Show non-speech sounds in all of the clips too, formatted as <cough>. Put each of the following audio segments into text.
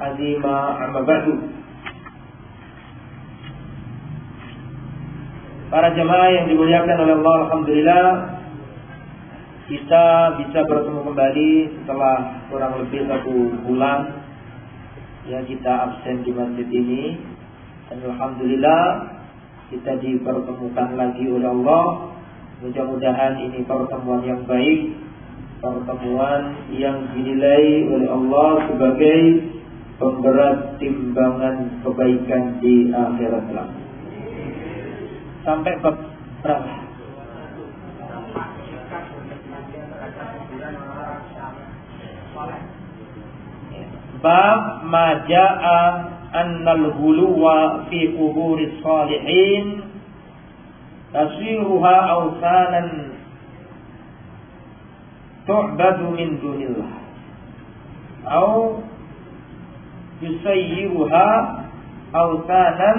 azima amma ba'du Para jemaah yang dimuliakan oleh Allah Alhamdulillah Kita bisa bertemu kembali setelah kurang lebih satu bulan Ya kita absen di masjid ini. Dan Alhamdulillah kita dipertemukan lagi oleh Allah. Mudah-mudahan ini pertemuan yang baik Pertemuan yang dinilai oleh Allah sebagai pemberat timbangan kebaikan di akhirat kelak. Sampai bab berapa? Bab maja'a annal huluwa fi kuburis salihin tasiruha awsanan tu'badu min dunillah. Atau yusayyiruha awsanan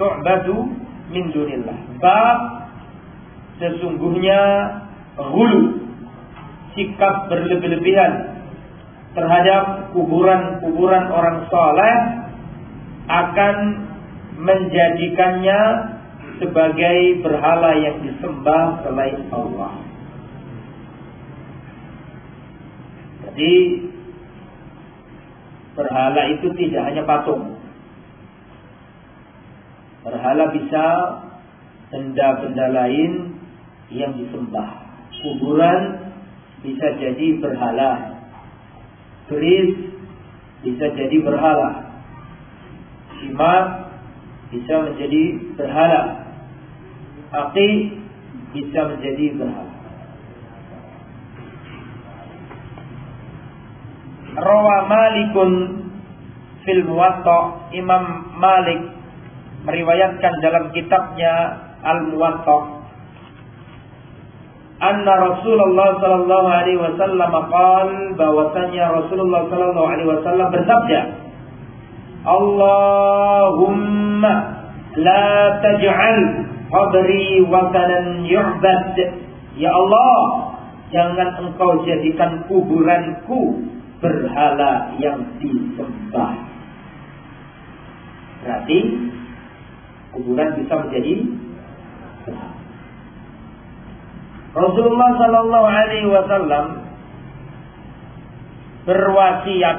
tu'badu min dunillah. Bab sesungguhnya hulu sikap berlebih-lebihan terhadap kuburan-kuburan orang soleh akan menjadikannya sebagai berhala yang disembah selain Allah. Jadi berhala itu tidak hanya patung. Berhala bisa benda-benda lain yang disembah. Kuburan bisa jadi berhala. Keris bisa jadi berhala. Simat bisa menjadi berhala. Aki bisa menjadi berhala. Rawa Malikun fil Muwatta Imam Malik meriwayatkan dalam kitabnya Al Muwatta anna Rasulullah sallallahu alaihi wasallam qaal bahwasanya Rasulullah sallallahu alaihi wasallam bersabda Allahumma la taj'al qabri watanan yu'bad. Ya Allah jangan engkau jadikan kuburanku berhala yang disembah. Berarti kuburan bisa menjadi Rasulullah Shallallahu Alaihi Wasallam berwasiat.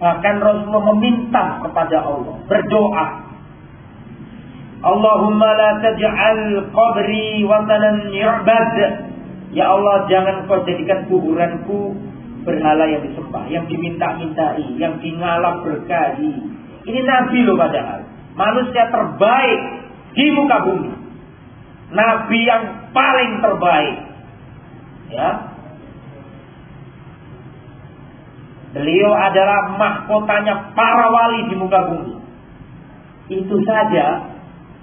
Bahkan Rasulullah meminta kepada Allah berdoa. Allahumma la taj'al qabri watanan yu'bad. Ya Allah jangan kau jadikan kuburanku berhala yang disembah, yang diminta-mintai, yang dingalap berkahi. Ini nabi loh padahal. Manusia terbaik di muka bumi. Nabi yang paling terbaik. Ya. Beliau adalah mahkotanya para wali di muka bumi. Itu saja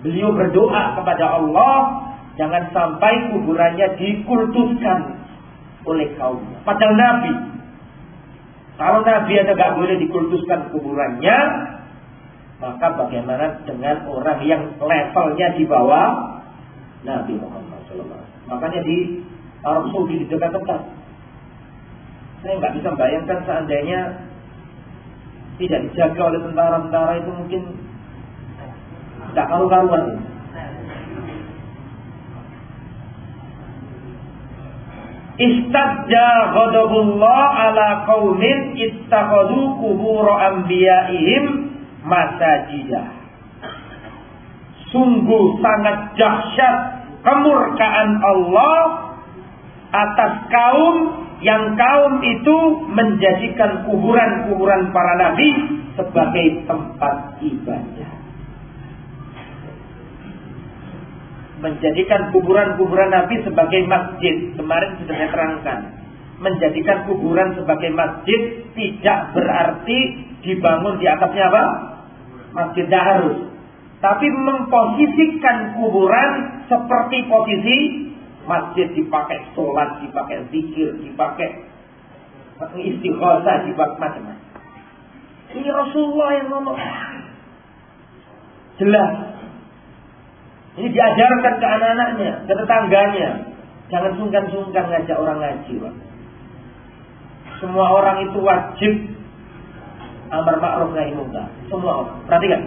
beliau berdoa kepada Allah jangan sampai kuburannya dikultuskan oleh kaum. Padahal Nabi. Kalau Nabi ada gak boleh dikultuskan kuburannya, Maka bagaimana dengan orang yang levelnya di bawah Nabi Muhammad SAW? Makanya di Arab Saudi di dekat-dekat. Saya nggak bisa bayangkan seandainya tidak dijaga oleh tentara-tentara itu mungkin tidak karu-karuan. Istadja ghadabullah ala qaumin ittakhadhu qubur anbiya'ihim masajidah. Sungguh sangat dahsyat kemurkaan Allah atas kaum yang kaum itu menjadikan kuburan-kuburan para nabi sebagai tempat ibadah. Menjadikan kuburan-kuburan Nabi sebagai masjid. Kemarin sudah saya terangkan. Menjadikan kuburan sebagai masjid tidak berarti dibangun di atasnya apa? Masjid tidak harus. Tapi memposisikan kuburan seperti posisi masjid dipakai sholat, dipakai zikir, dipakai istighosah, dipakai macam-macam. Ini Rasulullah yang ngomong. Jelas ini diajarkan ke anak-anaknya, ke tetangganya. Jangan sungkan-sungkan ngajak orang ngaji, Pak. Semua orang itu wajib amar ma'ruf nahi munkar. Semua orang. Perhatikan.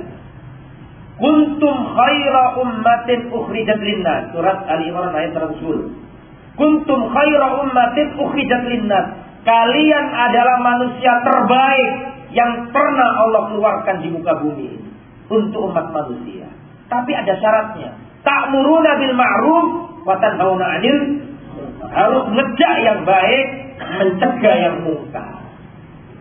Kuntum khaira ummatin ukhrijat linnas. Surat Ali Imran ayat 110. Kuntum khaira ummatin ukhrijat linnas. Kalian adalah manusia terbaik yang pernah Allah keluarkan di muka bumi untuk umat manusia. Tapi ada syaratnya. Ta'muruna bil ma'ruf wa tanhauna 'anil harus ngejak yang baik, mencegah yang munkar.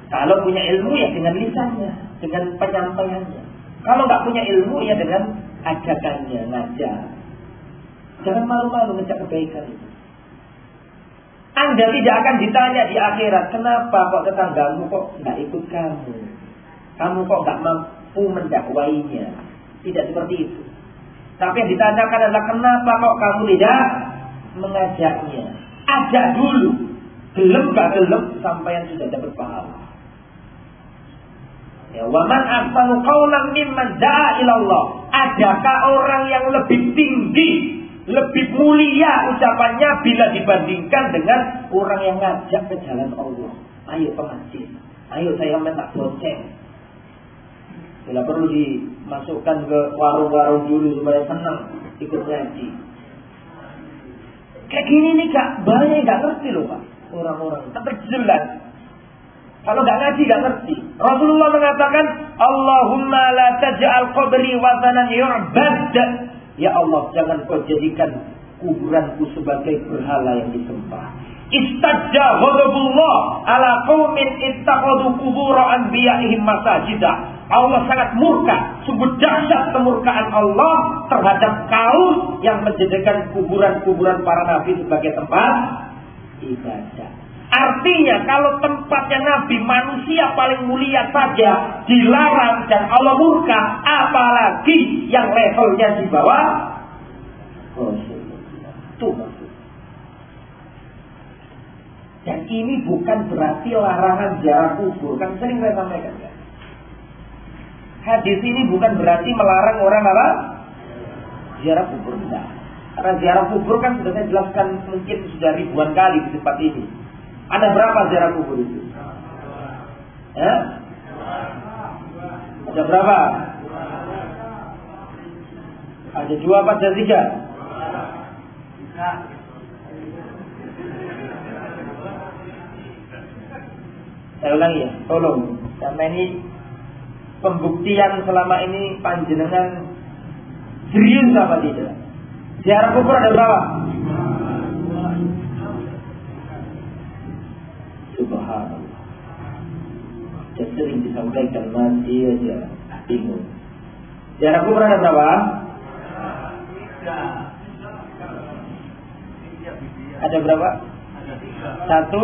Kalau punya ilmu ya dengan lisannya, dengan penyampaiannya. Kalau nggak punya ilmu ya dengan ajakannya, ngajak. Jangan malu-malu ngejak kebaikan itu. Anda tidak akan ditanya di akhirat, kenapa kok tetanggamu kok nggak ikut kamu? Kamu kok nggak mampu mendakwainya? Tidak seperti itu. Tapi yang ditanyakan adalah kenapa kok kamu tidak mengajaknya? Ajak dulu. Gelem gak gelem sampai yang sudah dapat pahala. Ya, waman ahsanu qawlan mimman da'a ilallah. Adakah orang yang lebih tinggi, lebih mulia ucapannya bila dibandingkan dengan orang yang ngajak ke jalan Allah? Ayo masjid. Ayo saya minta bonceng. Bila perlu dimasukkan ke warung-warung dulu supaya senang ikut ngaji. Kayak gini nih kak, banyak nggak ngerti loh pak orang-orang. Tapi jelas. Kalau nggak ngaji nggak ngerti. Rasulullah mengatakan, Allahumma la taj'al qabri wazanan yu'bad. Ya Allah, jangan kau jadikan kuburanku sebagai berhala yang disembah. Istajja ghadabullah ala qaumin ittakhadhu qubur anbiya'ihim masajidah. Allah sangat murka, sungguh dahsyat kemurkaan Allah terhadap kaum yang menjadikan kuburan-kuburan para nabi sebagai tempat ibadah. Artinya kalau tempatnya nabi manusia paling mulia saja dilarang dan Allah murka, apalagi yang levelnya di bawah Tuh dan ini bukan berarti larangan jarak kubur. Kan sering saya sampaikan ya. Hadis ini bukan berarti melarang orang apa? Ziarah kubur enggak. Karena ziarah kubur kan sudah saya jelaskan mungkin sudah ribuan kali di tempat ini. Ada berapa ziarah kubur itu? Ya? Ada berapa? Ada dua apa ada tiga? Saya ulangi ya, tolong. Karena ini pembuktian selama ini panjenengan serius apa tidak? Ziarah kubur ada berapa? Subhanallah. Sudah sering disampaikan masih aja bingung. Ziarah kubur ada berapa? Ada berapa? Satu,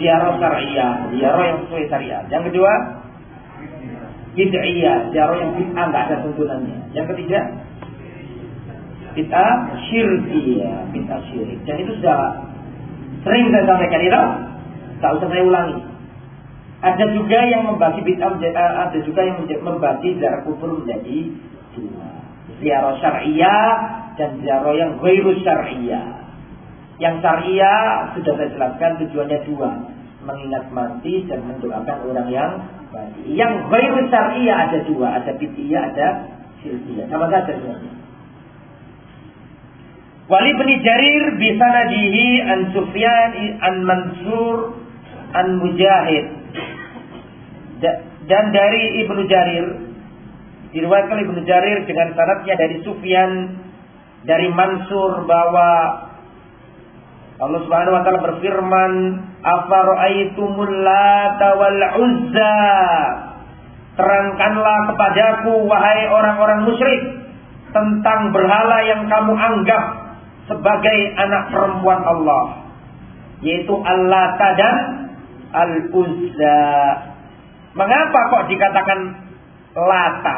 ziarah syariah, ziarah yang sesuai syariat. Yang kedua, bid'iyah, ziarah yang bid'ah enggak ada tuntunannya. Yang ketiga, bid'ah syirkiyah, bid'ah syirik. Dan itu sudah sering saya sampaikan itu, tak usah saya ulangi. Ada juga yang membagi bid'ah eh, ada juga yang membagi ziarah kubur menjadi dua. Ziarah syariah dan ziarah yang ghairu syariah. Yang syariah sudah saya jelaskan tujuannya dua, mengingat mati dan mendoakan orang yang mati. Yang ghairu syariah ada dua, ada bid'ah, ada silsilah. Sama saja sebenarnya. Wali bin Jarir bisa nadihi an Sufyan an Mansur an Mujahid dan dari Ibnu Jarir diriwayatkan Ibnu Jarir dengan sanadnya dari Sufyan dari Mansur bahwa Allah Subhanahu wa taala berfirman, "Afara'aitumul Lata wal Uzza?" Terangkanlah kepadaku wahai orang-orang musyrik tentang berhala yang kamu anggap sebagai anak perempuan Allah, yaitu Al-Lata dan Al-Uzza. Mengapa kok dikatakan Lata?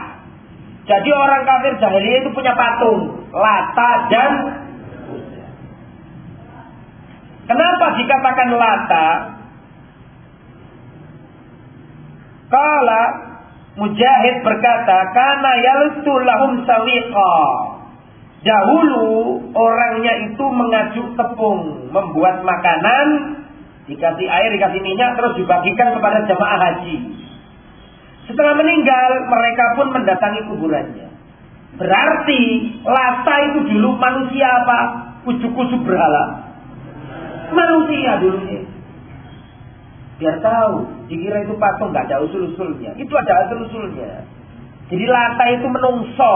Jadi orang kafir jahiliyah itu punya patung Lata dan Kenapa dikatakan lata? Kala Mujahid berkata, karena yaltu lahum sawiqa. Dahulu orangnya itu mengajuk tepung, membuat makanan, dikasih air, dikasih minyak, terus dibagikan kepada jemaah haji. Setelah meninggal, mereka pun mendatangi kuburannya. Berarti lata itu dulu manusia apa? Ujuk-ujuk berhala manusia dulunya. Biar tahu, dikira itu patung nggak ada usul-usulnya. Itu ada usul-usulnya. Jadi lata itu menungso.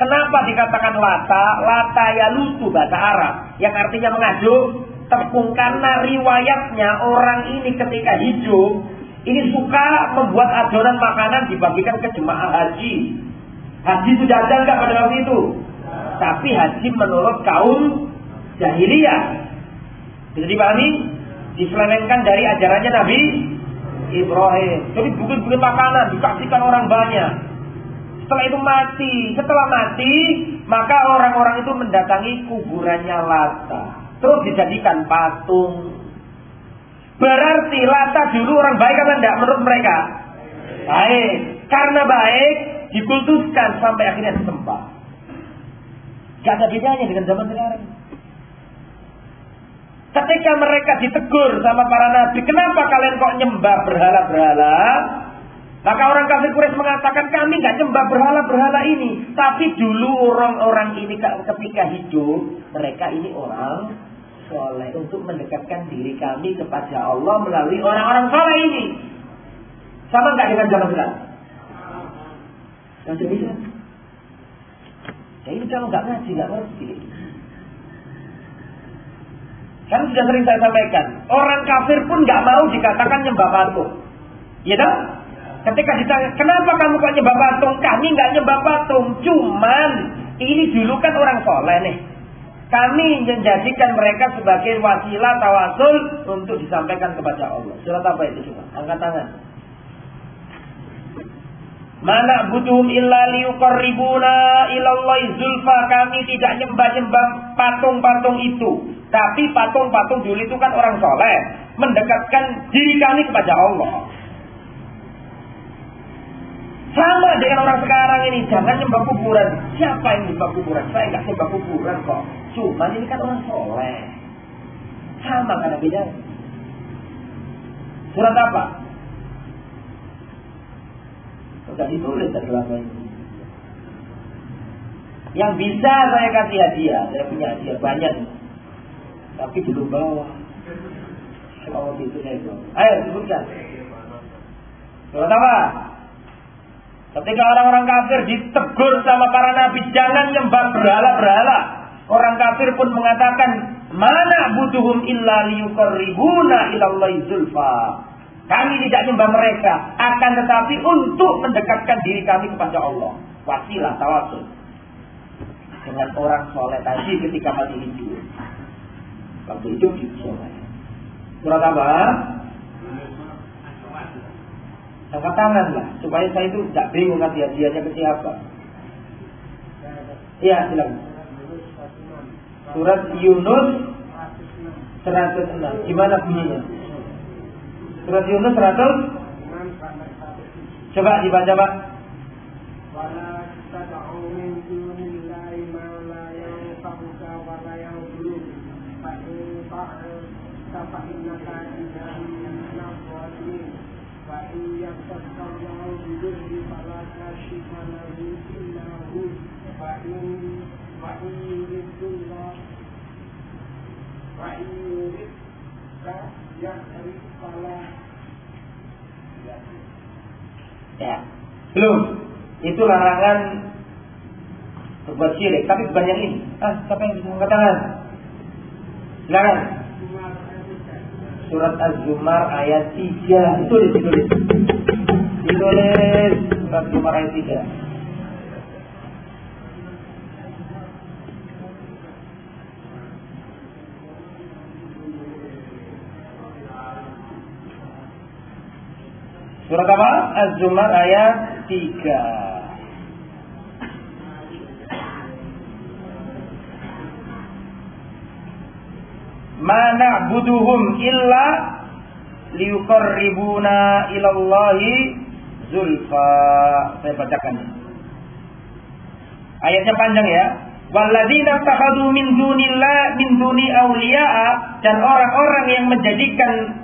Kenapa dikatakan lata? Lata ya lutu bahasa Arab. Yang artinya mengajuk tepung karena riwayatnya orang ini ketika hidup ini suka membuat adonan makanan dibagikan ke jemaah haji. Haji sudah ada nggak pada waktu itu? Tapi haji menurut kaum jahiliyah bisa dipahami? Diselewengkan dari ajarannya Nabi Ibrahim. Jadi bukit-bukit makanan dikasihkan orang banyak. Setelah itu mati. Setelah mati, maka orang-orang itu mendatangi kuburannya Lata. Terus dijadikan patung. Berarti Lata dulu orang baik atau tidak menurut mereka? Baik. Karena baik, dikultuskan sampai akhirnya disembah. Gak ada bedanya dengan zaman sekarang. Ketika mereka ditegur sama para nabi, kenapa kalian kok nyembah berhala-berhala? Maka orang kafir Quraisy mengatakan kami nggak nyembah berhala-berhala ini, tapi dulu orang-orang ini ketika hidup mereka ini orang soleh untuk mendekatkan diri kami kepada Allah melalui orang-orang soleh ini. Sama nggak dengan zaman sekarang? Tidak bisa. Ya ini kalau nggak ngaji nggak ngerti. Kan sudah sering saya sampaikan, orang kafir pun nggak mau dikatakan nyembah patung. Ya dong? Ketika ditanya, kenapa kamu kok nyembah patung? Kami nggak nyembah patung, cuman ini dulu kan orang soleh nih. Kami menjadikan mereka sebagai wasilah tawasul untuk disampaikan kepada Allah. Surat apa itu? Angkat tangan. Mana butuhum illa liuqarribuna ilallahi zulfa. Kami tidak nyembah-nyembah patung-patung itu. Tapi patung-patung dulu itu kan orang soleh. Mendekatkan diri kami kepada Allah. Sama dengan orang sekarang ini. Jangan nyembah kuburan. Siapa yang nyembah kuburan? Saya nggak nyembah kuburan kok. Cuma ini kan orang soleh. Sama kan beda. Surat apa? Sudah ditulis dari lama ini. Yang bisa saya kasih hadiah, saya punya hadiah banyak tapi belum bawa. Kalau itu nego. Ayo sebutkan. Surat apa? Ketika orang-orang kafir ditegur sama para nabi, jangan nyembah berhala-berhala. Orang kafir pun mengatakan, mana butuhum illa liyukarribuna ilallahi zulfa. Kami tidak nyembah mereka, akan tetapi untuk mendekatkan diri kami kepada Allah. Wasilah tawasul. Dengan orang soleh tadi ketika mati hidup. Waktu itu di Surat apa? Angkat tangan lah, supaya saya itu tidak bingung nanti hadiahnya ke siapa. Iya, silakan. Surat Yunus 106. Gimana bunyinya? Surat Yunus 106. Coba dibaca Pak. Ya, belum. Itu larangan berbuat syirik, tapi bukan yang ini. Ah, siapa yang mengatakan? Silakan. Surat Az-Zumar ayat 3 itu ditulis. Ditulis surat Az-Zumar ayat 3. Surat apa? Az-Zumar ayat 3. Ma buduhum illa liyuqarribuna ilallahi zulfa. Saya bacakan. Ayatnya panjang ya. Walladzina takhadu min dunillah min duni awliya'a dan orang-orang yang menjadikan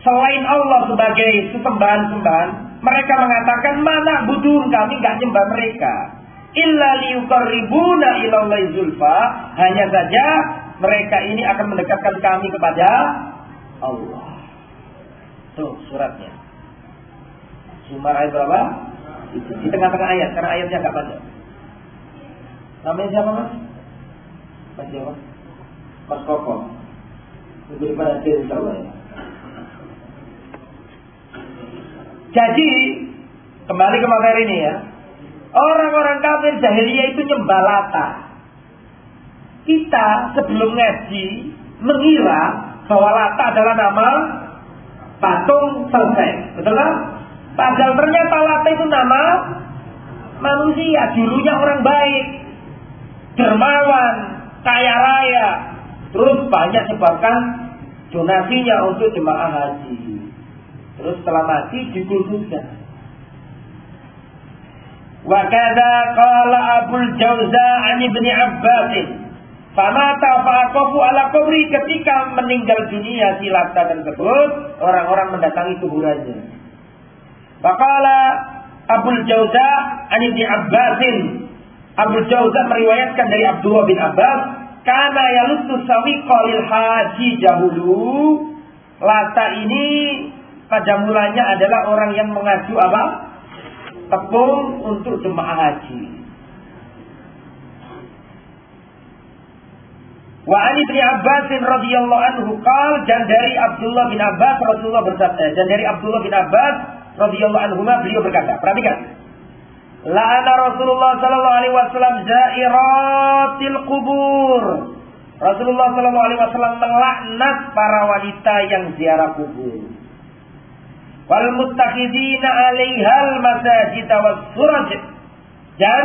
selain Allah sebagai sesembahan-sembahan, mereka mengatakan mana budun kami nggak nyembah mereka. Illa liyukarribuna zulfa, hanya saja mereka ini akan mendekatkan kami kepada Allah. Tuh suratnya. Sumber ayat berapa? Di tengah-tengah ayat, karena ayatnya agak panjang. Namanya siapa mas? Mas siapa? Mas Koko. Lebih pada insya Allah. Jadi kembali ke materi ini ya. Orang-orang kafir jahiliyah itu nyembah lata. Kita sebelum ngaji mengira bahwa lata adalah nama patung selesai. Betul kan? Padahal ternyata lata itu nama manusia. Dulunya orang baik. Dermawan. Kaya raya. Terus banyak sebabkan donasinya untuk jemaah haji. Terus setelah mati dikuburkan. Wa kadza qala Abul Jauza an Ibnu Abbas. Famata fa'aqafu ala kubri ketika meninggal dunia si Lata tersebut, orang-orang mendatangi kuburannya. Faqala Abul Jauza an Ibnu Abbas. Abul Jauza meriwayatkan dari Abdullah bin Abbas, karena yalutu sawiqa lil haji jahulu. Lata ini pada mulanya adalah orang yang mengaju apa? Tepung untuk jemaah haji. Wa Ali bin Abbas radhiyallahu anhu qal dan dari Abdullah bin Abbas Rasulullah bersabda dan dari Abdullah bin Abbas radhiyallahu anhu beliau berkata, perhatikan. La'ana Rasulullah sallallahu alaihi wasallam zairatil kubur. Rasulullah sallallahu alaihi wasallam melaknat para wanita yang ziarah kubur wal muttakhidina 'alaihal masajid suraj dan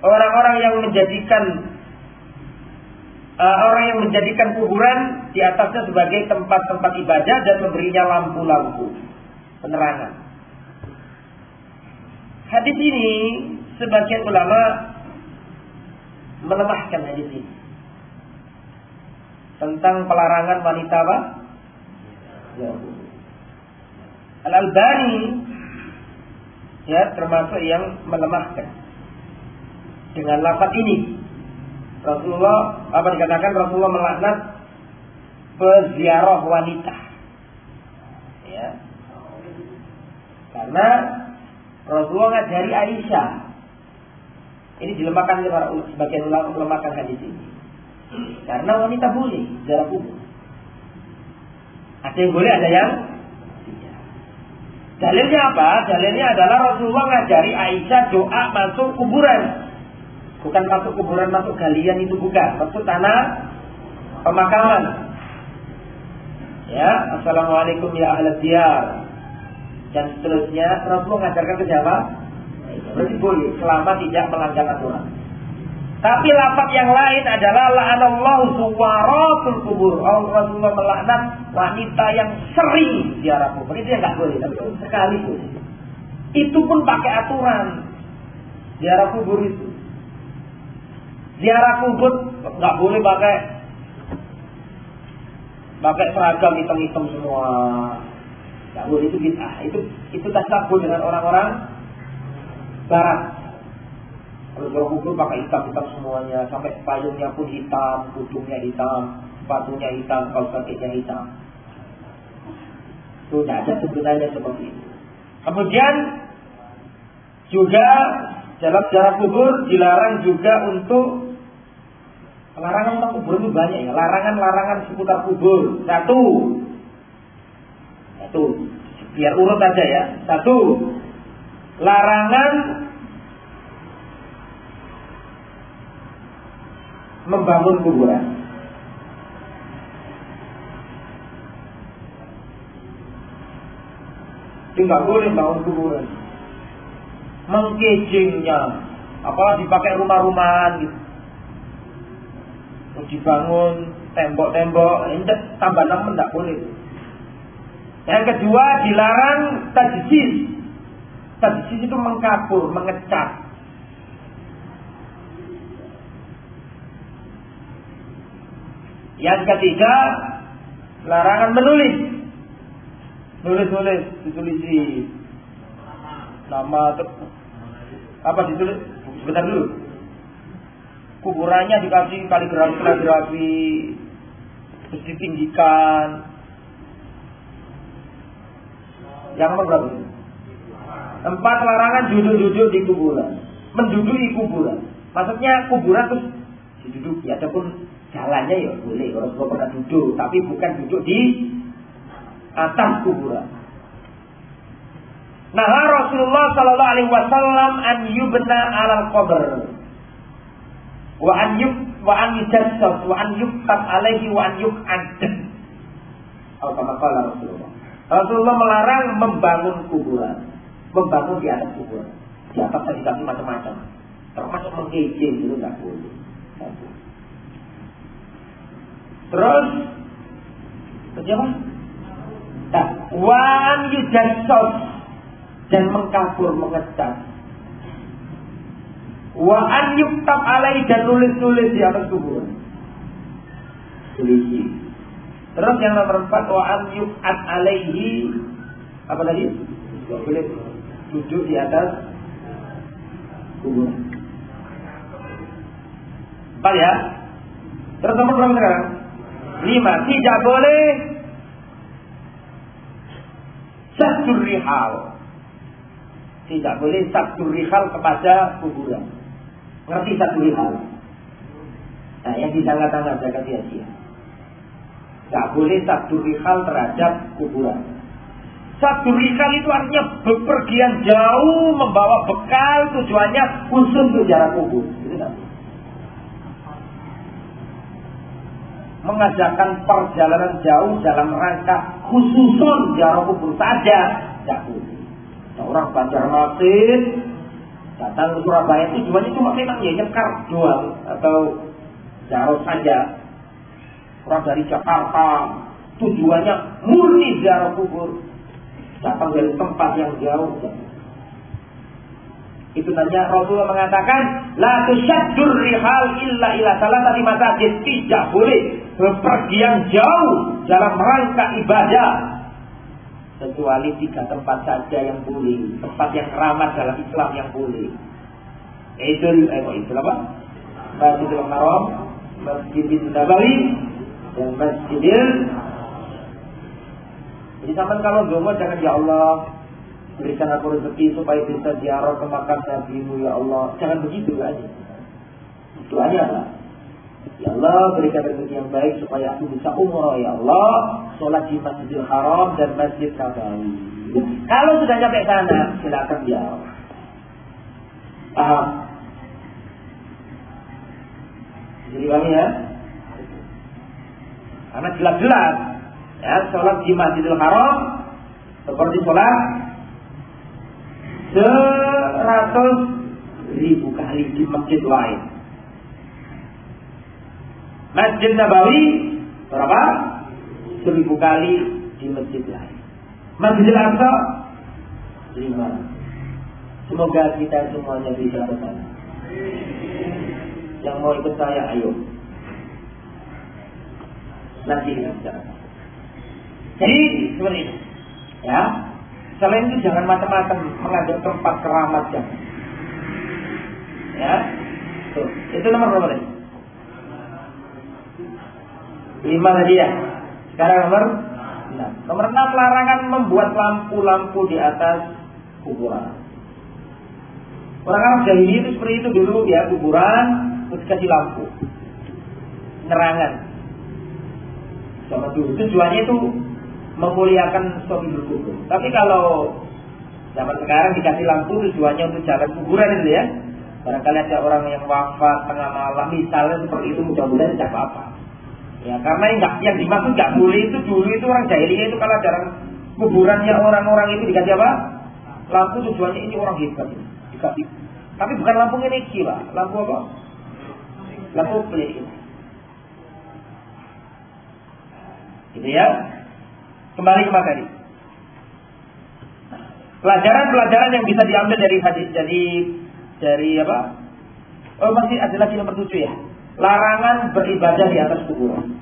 orang-orang yang menjadikan uh, orang yang menjadikan kuburan di atasnya sebagai tempat-tempat ibadah dan memberinya lampu-lampu penerangan. Hadis ini sebagian ulama melemahkan hadis ini tentang pelarangan wanita? Ya. Al-Albani ya termasuk yang melemahkan dengan lafaz ini. Rasulullah apa dikatakan Rasulullah melaknat peziarah wanita. Ya. Karena Rasulullah ngajari Aisyah. Ini dilemahkan sebagian ulama melemahkan hadis ini. Karena wanita boleh ziarah kubur. Ada yang boleh, ada yang Dalilnya apa? Dalilnya adalah Rasulullah ngajari Aisyah doa masuk kuburan. Bukan masuk kuburan, masuk galian itu bukan. Masuk tanah pemakaman. Ya, Assalamualaikum ya ahli diyar. Dan seterusnya Rasulullah ngajarkan ke siapa? Berarti boleh selama tidak melanggar aturan. Tapi lapat yang lain adalah la'anallahu suwaratul kubur. Allah Rasulullah melaknat wanita yang sering ziarah kubur. Itu yang nggak boleh, tapi sekali boleh. Itu pun pakai aturan. Ziarah kubur itu. Ziarah kubur nggak boleh pakai pakai seragam hitam-hitam semua. Nggak boleh itu bid'ah. Itu itu tasabur dengan orang-orang barat. Kalau ziarah kubur pakai hitam-hitam semuanya, sampai payungnya pun hitam, kudungnya hitam, sepatunya hitam, kalau sakitnya hitam. Itu tidak ada sebenarnya seperti itu. Kemudian juga dalam jarak kubur dilarang juga untuk larangan tentang kubur itu banyak ya. Larangan-larangan seputar kubur. Satu, satu, biar urut aja ya. Satu, larangan membangun kuburan. Tidak boleh bangun kuburan. Mengkejingnya. Apalagi dipakai rumah-rumahan gitu. Terus dibangun tembok-tembok. Ini tambah enam tidak boleh. Yang kedua dilarang tajis tajis itu mengkabur mengecat yang ketiga larangan menulis. Nulis-nulis ditulisi nama apa ditulis? Sebentar dulu. Kuburannya dikasih kaligrafi kaligrafi terus ditinggikan. Yang nomor berapa empat larangan duduk-duduk di kuburan. Menduduki kuburan. Maksudnya kuburan terus diduduki ataupun jalannya ya boleh orang tua pernah duduk tapi bukan duduk di atas kuburan. Nah Rasulullah Sallallahu Alaihi Wasallam an yubna alal qabr. Wa an yub wa an yujassas wa an yuktab alaihi wa an yuk'ad atau kama Rasulullah. Rasulullah melarang membangun kuburan membangun di atas kuburan. Di atas tadi macam-macam. Termasuk mengkejeng itu nggak boleh terus Terus Nah, wan yujassas dan mengkafur mengecat. Wa an yuktab alai dan nulis-nulis di atas kuburan. Tulis. Terus yang nomor empat wa an yukat alaihi apa tadi? boleh duduk di atas kuburan. Empat ya. Terus nomor berapa sekarang? Lima. Tidak boleh satu rihal tidak boleh satu rihal kepada kuburan. Ngerti satu rihal? Nah, yang di tengah-tengah saya kasih Asia. Tidak boleh satu rihal terhadap kuburan. Satu rihal itu artinya bepergian jauh membawa bekal tujuannya khusus untuk jarak kubur. Itu mengajarkan perjalanan jauh dalam rangka khususun jarak kubur saja tidak boleh. Nah, orang Banjarmasin datang ke Surabaya itu tujuannya cuma memang ya nyekar doang atau jauh saja. Orang dari Jakarta tujuannya murni ziarah kubur. Datang dari tempat yang jauh. Itu saja Rasulullah mengatakan, La tusyaddur rihal illa ila salah tadi masjid. Tidak boleh berpergian jauh dalam rangka ibadah. Kecuali tiga tempat saja yang boleh tempat yang ramah dalam Islam yang boleh. Itu eh itu apa? Masjidil Haram Masjidil Nabawi dan Masjidil jadi sama kalau doa jangan ya Allah berikan aku rezeki supaya bisa ziarah ke makam Nabi ya Allah jangan begitu aja itu aja Ya Allah berikan rezeki yang baik supaya aku bisa umroh ya Allah sholat di Masjidil Haram dan Masjid Nabawi. Kalau sudah sampai sana silakan jawab. Paham? Jadi kami ya. Karena jelas-jelas ya sholat di Masjidil Haram seperti sholat seratus ribu kali di masjid lain. Masjid Nabawi berapa? Seribu kali di masjid lain. Masjid Al-Aqsa lima. Semoga kita semuanya bisa ke sana. Yang mau ikut saya, ayo. Nanti kita. Jadi seperti itu. Ya. Selain itu jangan macam-macam menganggap tempat keramat jangan. Ya. Tuh, itu nomor berapa tadi? Lima tadi ya. Sekarang nomor enam. Nomor enam larangan membuat lampu-lampu di atas kuburan. Orang Arab jahili itu seperti itu dulu ya kuburan terus kasih lampu, nerangan. Sama dulu tujuannya itu memuliakan sohibul kubur. Tapi kalau zaman sekarang dikasih lampu tujuannya untuk jalan kuburan itu ya. Barangkali ada orang yang wafat tengah malam misalnya seperti itu mudah-mudahan tidak apa-apa. Ya karena yang, yang dimaksud nggak boleh itu dulu itu orang jahiliyah itu kalau jalan kuburannya orang-orang itu dikasih apa? Lampu tujuannya ini orang hebat. Dikasih. Tapi bukan lampu ini lah. Lampu apa? Lampu pelik. Gitu ya. Kembali ke materi. Pelajaran-pelajaran yang bisa diambil dari hadis dari dari apa? Oh masih ada lagi nomor tujuh ya. Larangan beribadah di atas kuburan.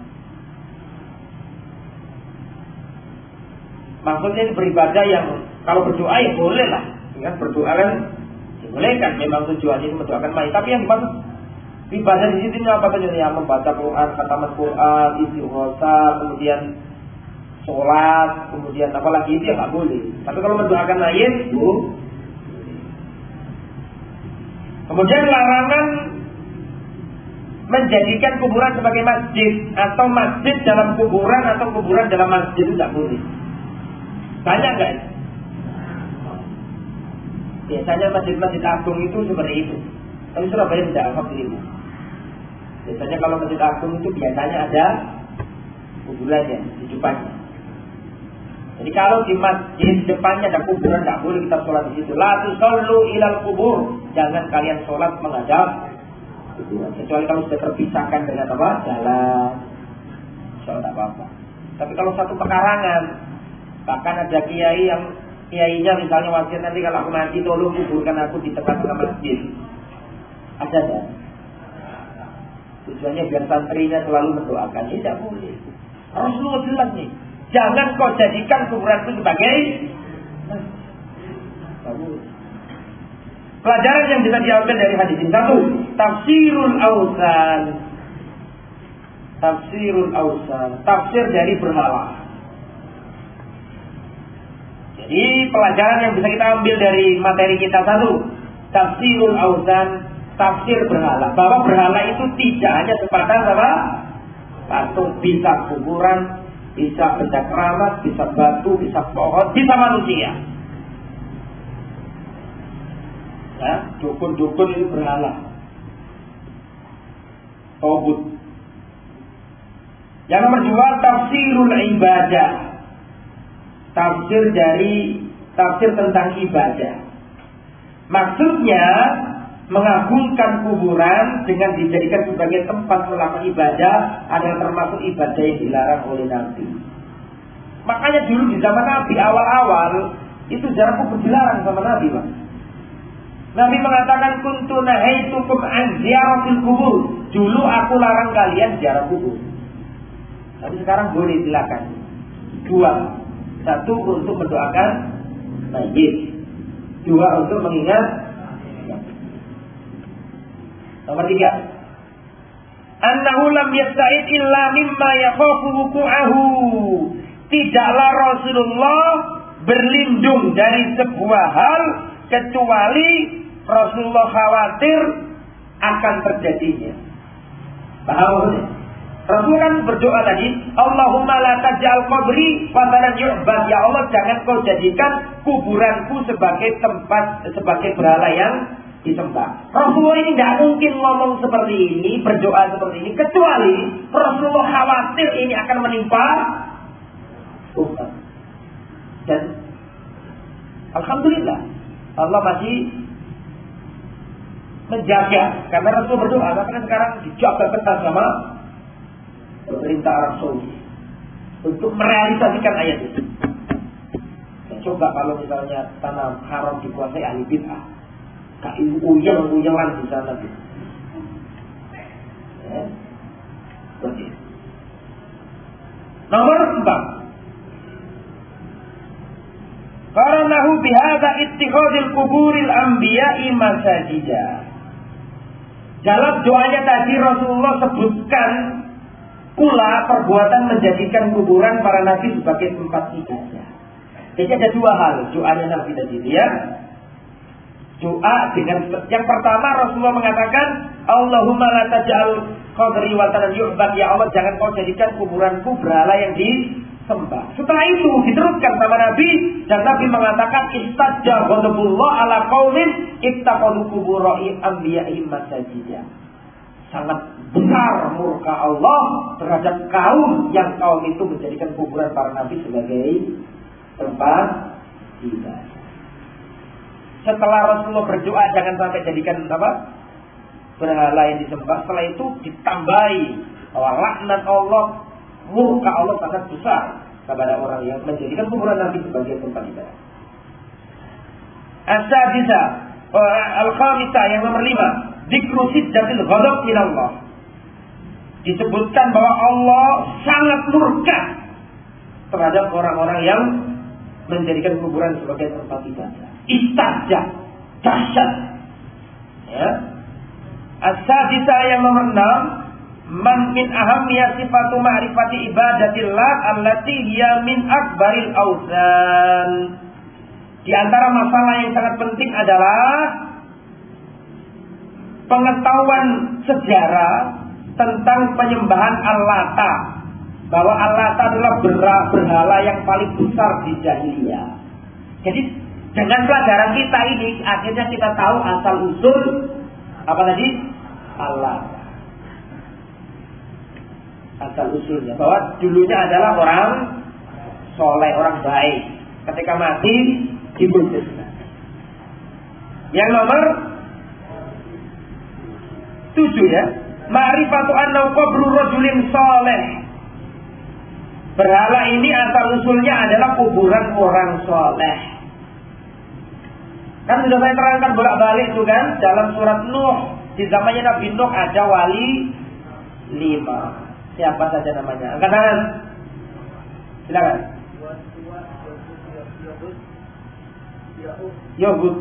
Maksudnya beribadah yang kalau berdoa ya boleh lah. Kan berdoa kan dibolehkan. Memang tujuannya itu mendoakan mayat. Tapi yang dimaksud ibadah di sini apa saja ya membaca Quran, kata Quran, isi kemudian sholat, kemudian apalagi itu ya nggak boleh. Tapi kalau mendoakan itu Kemudian larangan menjadikan kuburan sebagai masjid atau masjid dalam kuburan atau kuburan dalam masjid itu tidak boleh. Banyak nggak? Biasanya masjid-masjid agung itu seperti itu. Tapi Surabaya tidak seperti itu. Biasanya kalau masjid agung itu biasanya ada kuburannya di depannya. Jadi kalau di masjid depannya ada kuburan tidak boleh kita sholat di situ. La tusallu ilal kubur. Jangan kalian sholat menghadap. Kecuali kalau sudah terpisahkan dengan apa? Jalan. Sholat apa-apa. Tapi kalau satu pekarangan, bahkan ada kiai yang kiainya misalnya wasiat nanti kalau aku mati tolong kuburkan aku di tengah-tengah masjid. Ada tak? Tujuannya biar santrinya selalu mendoakan. Tidak boleh. Rasulullah jelas nih. Jangan kau jadikan kuburan itu sebagai Pelajaran yang bisa diambil dari hadis ini satu, tafsirul ausan. Tafsirul ausan, tafsir dari berhala. Jadi pelajaran yang bisa kita ambil dari materi kita satu, tafsirul ausan, tafsir berhala. Bahwa berhala itu tidak hanya sebatas apa? Patung bisa kuburan, bisa benda keramat, bisa batu, bisa pohon, bisa manusia. Ya, dukun-dukun itu berhala. Tobut. Yang nomor dua, tafsirul ibadah. Tafsir dari tafsir tentang ibadah. Maksudnya mengagungkan kuburan dengan dijadikan sebagai tempat melakukan ibadah adalah termasuk ibadah yang dilarang oleh Nabi. Makanya dulu di zaman Nabi awal-awal itu jarak kubur dilarang sama Nabi, Pak. Nabi mengatakan kuntu nahaitukum an ziyaratil kubur. Dulu aku larang kalian ziarah kubur. Tapi sekarang boleh silakan. Dua. Satu untuk mendoakan mayit. Dua untuk mengingat Nomor tiga. Annahu lam yasta'id illa mimma yakhafu wuku'ahu. Tidaklah Rasulullah berlindung dari sebuah hal kecuali Rasulullah khawatir akan terjadinya. Paham Rasul kan berdoa tadi, Allahumma la taj'al qabri fatalan yu'bad. Ya Allah, jangan kau jadikan kuburanku sebagai tempat sebagai berhala yang disembah. Rasulullah ini tidak mungkin ngomong seperti ini, berdoa seperti ini, kecuali Rasulullah khawatir ini akan menimpa umat. Dan Alhamdulillah Allah masih menjaga karena Rasul berdoa karena sekarang dijaga ketat sama pemerintah Arab Saudi untuk merealisasikan ayat itu. Dan coba kalau misalnya tanah haram dikuasai ahli bid'ah. Kak uyang-uyangan di sana gitu. Nomor empat. Karena bihada ittikhadil kuburil anbiya'i masajida. Dalam doanya tadi Rasulullah sebutkan pula perbuatan menjadikan kuburan para nabi sebagai tempat ibadah. Jadi ada dua hal doanya Nabi tadi ya. Doa dengan yang pertama Rasulullah mengatakan Allahumma la taj'al qabri watanan yu'bad ya Allah jangan kau jadikan kuburanku berhala yang disembah. Setelah itu diteruskan sama Nabi dan Nabi mengatakan istajja ghadabullah ala qaumin ittaqadu qubura anbiya'ihim masajidah sangat besar murka Allah terhadap kaum yang kaum itu menjadikan kuburan para nabi sebagai tempat ibadah. Setelah Rasulullah berdoa jangan sampai jadikan apa? berhala yang disembah. Setelah itu ditambahi bahwa laknat Allah, murka Allah sangat besar kepada orang yang menjadikan kuburan Nabi sebagai tempat ibadah. As-sadisa al-khamisah yang nomor lima Dikru siddatil ghadab Allah. Disebutkan bahwa Allah sangat murka terhadap orang-orang yang menjadikan kuburan sebagai tempat ibadah. Istajah, dahsyat. Ya. As-sadisa yang nomor enam, man min ahamiyah sifatu ma'rifati ibadatillah allati hiya min akbaril awzan. Di antara masalah yang sangat penting adalah pengetahuan sejarah tentang penyembahan Al-Lata bahwa Al-Lata adalah berhala yang paling besar di jahiliyah. Jadi dengan pelajaran kita ini akhirnya kita tahu asal usul apa tadi Allah. Asal usulnya bahwa dulunya adalah orang soleh, orang baik. Ketika mati dibunuh. Yang nomor Tujuh ya. Ma'rifatu annau qabru rajulin soleh. Berhala ini asal usulnya adalah kuburan orang soleh. Kan sudah saya terangkan bolak-balik itu kan dalam surat Nuh di zamannya Nabi Nuh ada wali lima. Siapa saja namanya? Angkat tangan. Silakan. Yogurt.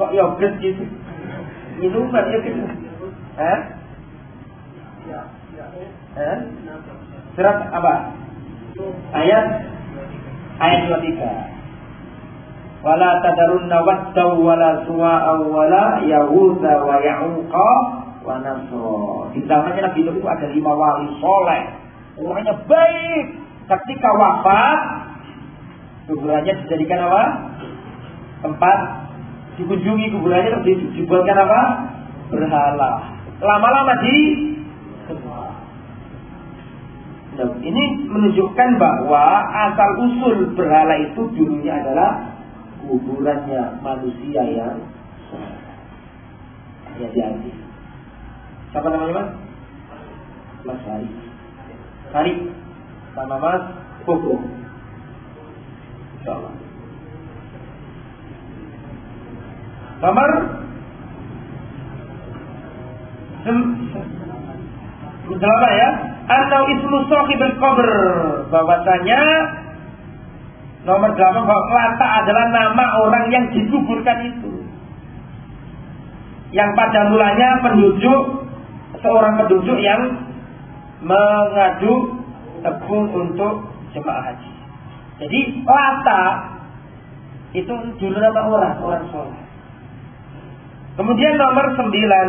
Kok yogurt gitu? Minuman gitu. Eh? Eh? Surat apa? Ayat ayat 23. Wala tadarunna waddaw wala suwa'a wala yahuda wa ya'uqa wa. Di zamannya Nabi Nuh itu ada lima wali soleh. Orangnya baik. Ketika wafat, kuburannya dijadikan apa? Tempat dikunjungi kuburannya terus dibuatkan apa? Berhala lama-lama di ini menunjukkan bahwa asal usul berhala itu dulunya adalah kuburannya manusia yang ya diambil. Siapa namanya mas? Mas Hari. Hari sama Mas Koko. Insyaallah. Nomor Delapan ya. Atau ismu sahibul qabr. Bahwasanya nomor delapan bahwa Lata adalah nama orang yang dikuburkan itu. Yang pada mulanya penduduk seorang penduduk yang mengadu tebung untuk jemaah haji. Jadi Lata itu dulu nama orang, orang soleh. Kemudian nomor sembilan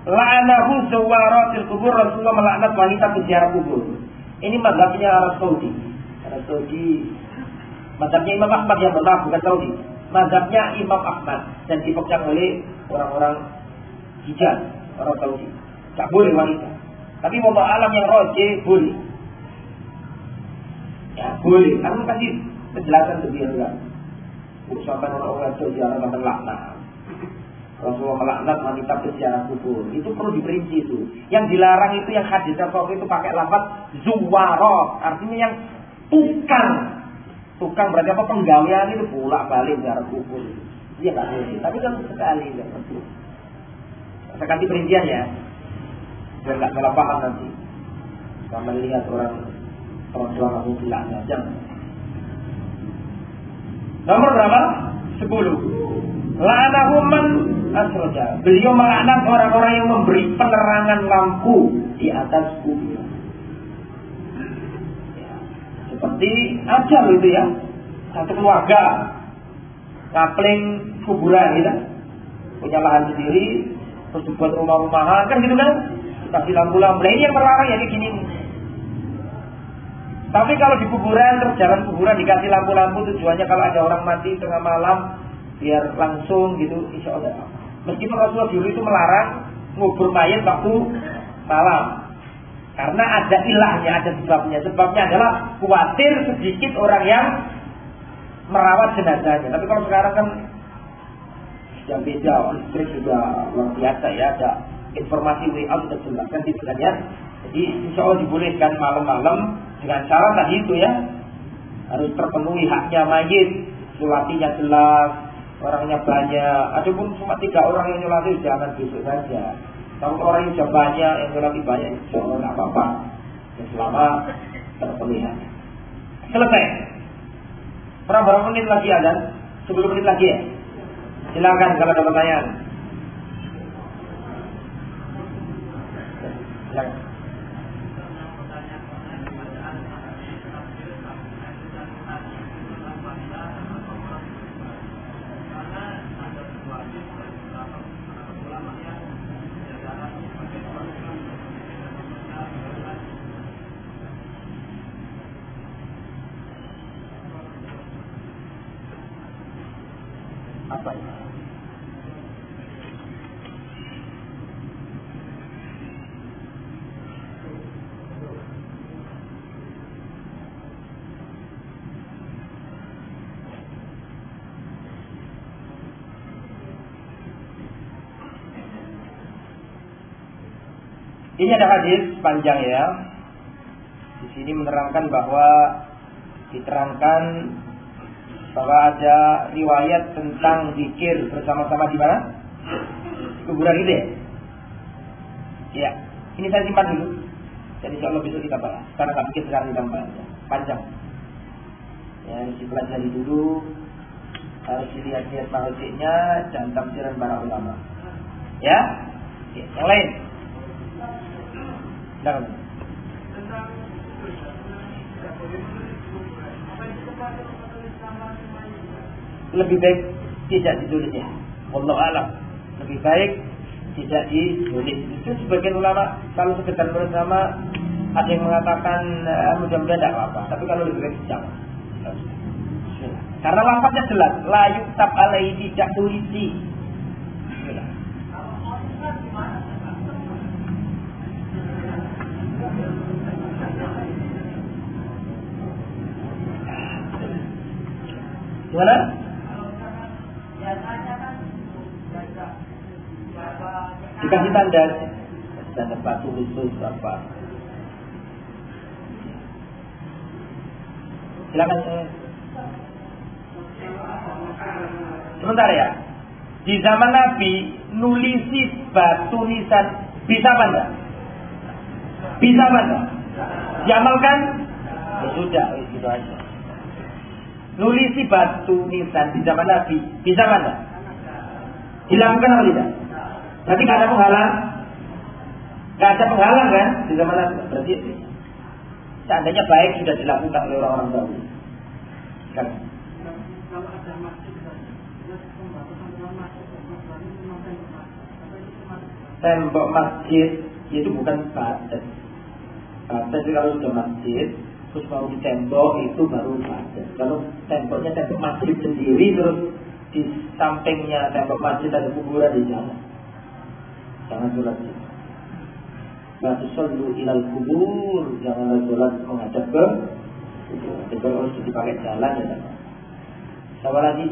La'anahu zawaratil kubur Rasulullah melaknat wanita peziarah kubur. Ini mazhabnya Arab Saudi. Arab Saudi. Mazhabnya Imam Ahmad yang benar bukan Saudi. Mazhabnya Imam Ahmad dan dipegang oleh orang-orang Hijaz, orang Saudi. Tak boleh wanita. Tapi mau alam yang roje boleh. Ya boleh. Karena kasih penjelasan lebih enggak. Usahakan orang-orang Saudi orang laknat. Rasulullah melaknat wanita berziarah kubur. Itu perlu diperinci itu. Yang dilarang itu yang hadis Rasul itu pakai lafaz zuwaro. Artinya yang tukang tukang berarti apa penggawean itu pulak balik cara kubur. Iya nggak boleh, tapi kan sekali ya. Sekali perincian ya, biar nggak salah paham nanti. Kalau melihat orang orang tua kamu bilangnya jangan. Nomor berapa? Sepuluh. La'anahu man asroja. Beliau melaknat orang-orang yang memberi penerangan lampu di atas kuburan. Seperti ajal itu ya. Satu keluarga kapling kuburan gitu. Punya lahan sendiri, terus dibuat rumah-rumahan kan gitu kan. Kasih lampu-lampu. Ini yang melarang ya kayak gini. Tapi kalau di kuburan terus jalan kuburan dikasih lampu-lampu tujuannya kalau ada orang mati tengah malam biar langsung gitu insya Allah. Meskipun Rasulullah dulu itu melarang ngubur mayat waktu malam. Karena ada ilahnya, ada sebabnya. Sebabnya adalah khawatir sedikit orang yang merawat jenazahnya. Tapi kalau sekarang kan sudah beda, listrik sudah luar biasa ya. Ada informasi WA sudah jelas kan gitu kan ya. Jadi insya Allah dibolehkan malam-malam dengan cara tadi itu ya harus terpenuhi haknya mayit, sulatinya jelas, orangnya banyak. Adapun cuma tiga orang yang nyolati jangan besok saja. Kalau orang yang banyak yang nyolati banyak, jangan nggak apa-apa. Selama terpenuhi haknya. Selesai. Berapa menit lagi ada? Sebelum menit lagi ya? Silakan kalau ada pertanyaan. Silakan. Ini ada hadis panjang ya. Di sini menerangkan bahwa diterangkan bahwa ada riwayat tentang zikir bersama-sama di mana? Kuburan itu ya. Ya, ini saya simpan dulu. Jadi Allah besok kita bahas. Karena nggak bikin sekarang kita bahas. Panjang. Ya, dipelajari dulu. Harus dilihat-lihat mahasisnya dan tafsiran para ulama. Ya, yang lain. Nah. Lebih baik tidak ditulis ya. Allah alam. Lebih baik tidak ditulis. Itu sebagian ulama kalau sekedar bersama ada yang mengatakan uh, mudah-mudahan tidak apa-apa. Tapi kalau lebih baik jangan. Karena lafaznya jelas, layu tak alaihi tidak tulisi. Gimana? Dikasih tanda, tanda batu khusus apa? Silakan saya. Sebentar ya. Di zaman Nabi nulisi batu nisan bisa apa enggak? Bisa apa enggak? Diamalkan? Ya sudah, itu aja nulisi batu nisan di zaman Nabi zaman mana? Dilakukan atau tidak? Berarti nggak ada penghalang, nggak ada penghalang kan di zaman Nabi? Berarti seandainya baik sudah dilakukan oleh orang-orang dahulu. Kan? Tembok masjid itu bukan batas. Batas itu kalau sudah masjid terus mau di tembok itu baru ada. Kalau temboknya tembok masjid sendiri terus di sampingnya tembok masjid ada kuburan di sana. Jangan sholat di tusallu ilal kubur Janganlah sholat menghadap ke Itu harus dipakai jalan ya Siapa lagi?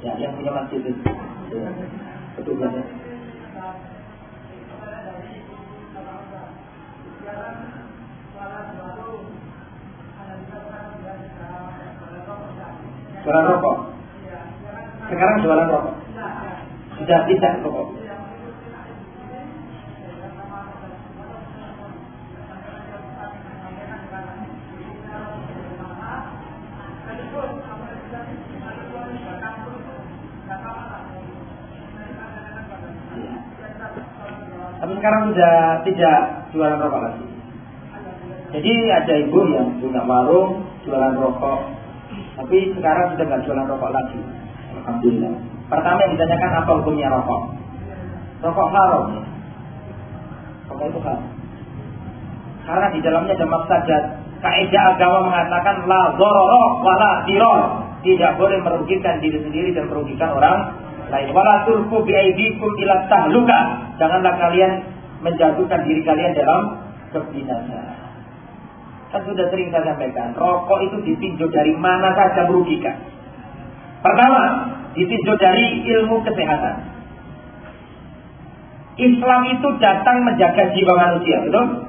Ya, yang punya masjid itu Petugasnya Jualan rokok. Sekarang jualan rokok. Sudah tidak rokok. Tapi sekarang sudah tidak jualan rokok lagi. Jadi ada ibu yang punya warung jualan rokok, tapi sekarang sudah nggak jualan rokok lagi. Alhamdulillah. Pertama yang ditanyakan apa hukumnya rokok? Rokok haram. Rokok itu haram. Karena di dalamnya ada maksajat. Kaidah agama mengatakan la zororo wala diror. Tidak boleh merugikan diri sendiri dan merugikan orang lain. Wala turku biaidikum ila tahluka. Janganlah kalian menjatuhkan diri kalian dalam kebinasaan. Kan sudah sering saya sampaikan, rokok itu ditinjau dari mana saja merugikan. Pertama, ditinjau dari ilmu kesehatan. Islam itu datang menjaga jiwa manusia, betul?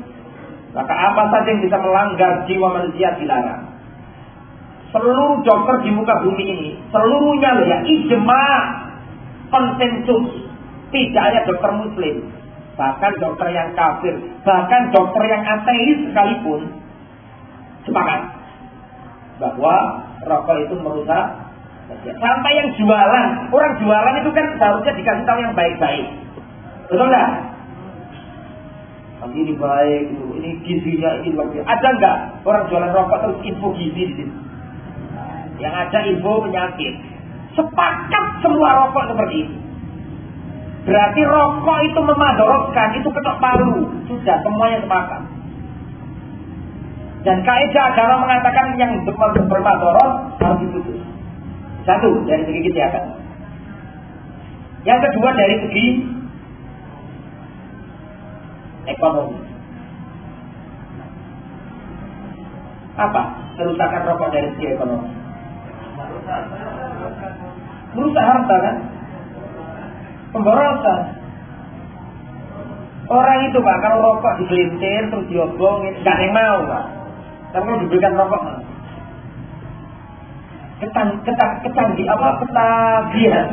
Maka apa saja yang bisa melanggar jiwa manusia dilarang. Seluruh dokter di muka bumi ini, seluruhnya loh ya, ijma, konsensus. Tidak ada dokter muslim, bahkan dokter yang kafir, bahkan dokter yang ateis sekalipun sepakat bahwa rokok itu merusak sampai yang jualan orang jualan itu kan seharusnya dikasih tahu yang baik-baik. Betul nggak? Ini baik ini gizinya ini bagus ada nggak orang jualan rokok terus info gizi di sini yang ada info penyakit. Sepakat semua rokok seperti itu. Berarti rokok itu memadorotkan itu ketok palu. Sudah semuanya sepakat dan kaidah agama mengatakan yang bermadorot harus diputus. Satu dari segi kesehatan. Yang kedua dari segi ekonomi. Apa kerusakan rokok dari segi ekonomi? Merusak harta kan? Pemborosan. Orang itu pak kalau rokok digelintir terus diobong, nggak ada yang mau pak. Karena diberikan rokok. Ketan, ketan, ketan di apa? Ketagihan.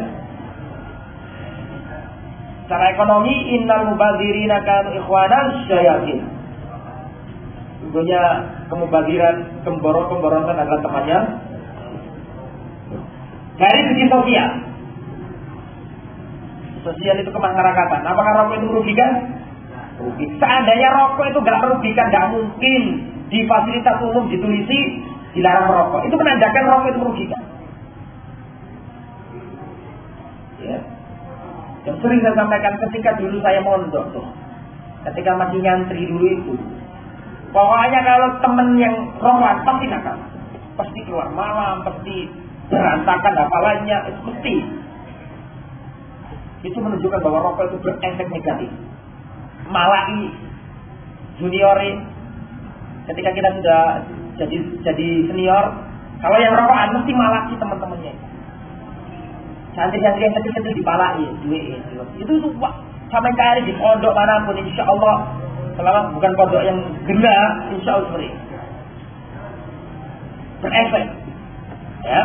Secara ekonomi, innal mubadzirina kanu ikhwanan syayatin. Tentunya kemubaziran, kemborong-kemborosan adalah temannya. Dari segi sosial. Sosial itu kemasyarakatan. Apakah rokok itu merugikan? Rugi. Seandainya rokok itu gak merugikan, gak mungkin di fasilitas umum ditulisi dilarang merokok. Itu menandakan rokok itu merugikan. Ya. Yang sering saya sampaikan ketika dulu saya mondok tuh. Ketika masih nyantri dulu itu. Pokoknya kalau temen yang rohan pasti nakal. Pasti keluar malam, pasti berantakan hafalannya, itu mesti. Itu menunjukkan bahwa rokok itu berefek negatif. Malai juniori ketika kita sudah jadi jadi senior, kalau yang rokokan mesti malaki teman-temannya. Santri-santri yang kecil-kecil dipalai, duit itu itu wah, sampai kali di pondok mana pun, insya Allah selama bukan pondok yang genah, insya Allah seperti berefek. Ya,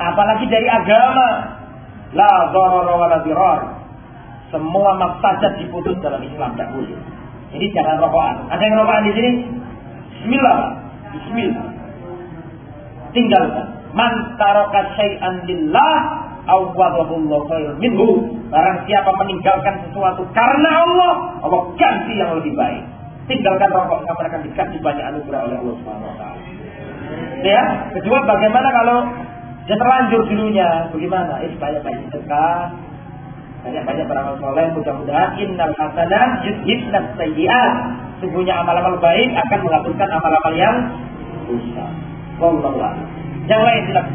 apalagi dari agama, la dharara wa la dirar. Semua maksajat diputus dalam Islam tidak boleh. Jadi jangan rokokan. Ada yang rokokan di sini? Bismillah. Bismillah. Tinggalkan. Man taraka syai'an lillah awwadahullah khair minhu. Barang siapa meninggalkan sesuatu karena Allah, Allah ganti yang lebih baik. Tinggalkan rokok kamu akan dikasih banyak anugerah oleh Allah Subhanahu wa taala. Ya, kedua bagaimana kalau dia terlanjur dulunya? Bagaimana? Eh, banyak-banyak sedekah, banyak-banyak beramal soleh, mudah-mudahan innal hasanah yudhibnas sayyi'at sungguhnya amal-amal baik akan menghapuskan amal-amal yang dosa. Wallahu. Yang lain silakan.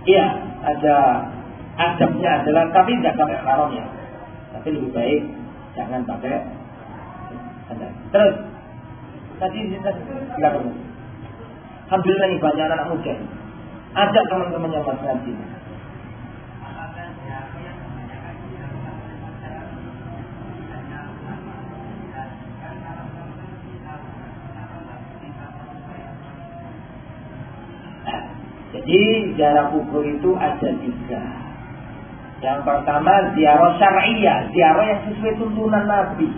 Iya, ada adabnya adalah tapi tidak pakai haram ya. Tapi lebih baik jangan pakai Terus tadi silakan. Alhamdulillah ini banyak anak muda. Ajak teman-temannya Mas Nabi. Ziarah kubur itu ada tiga. Yang pertama ziarah syariah, ziarah yang sesuai tuntunan Nabi.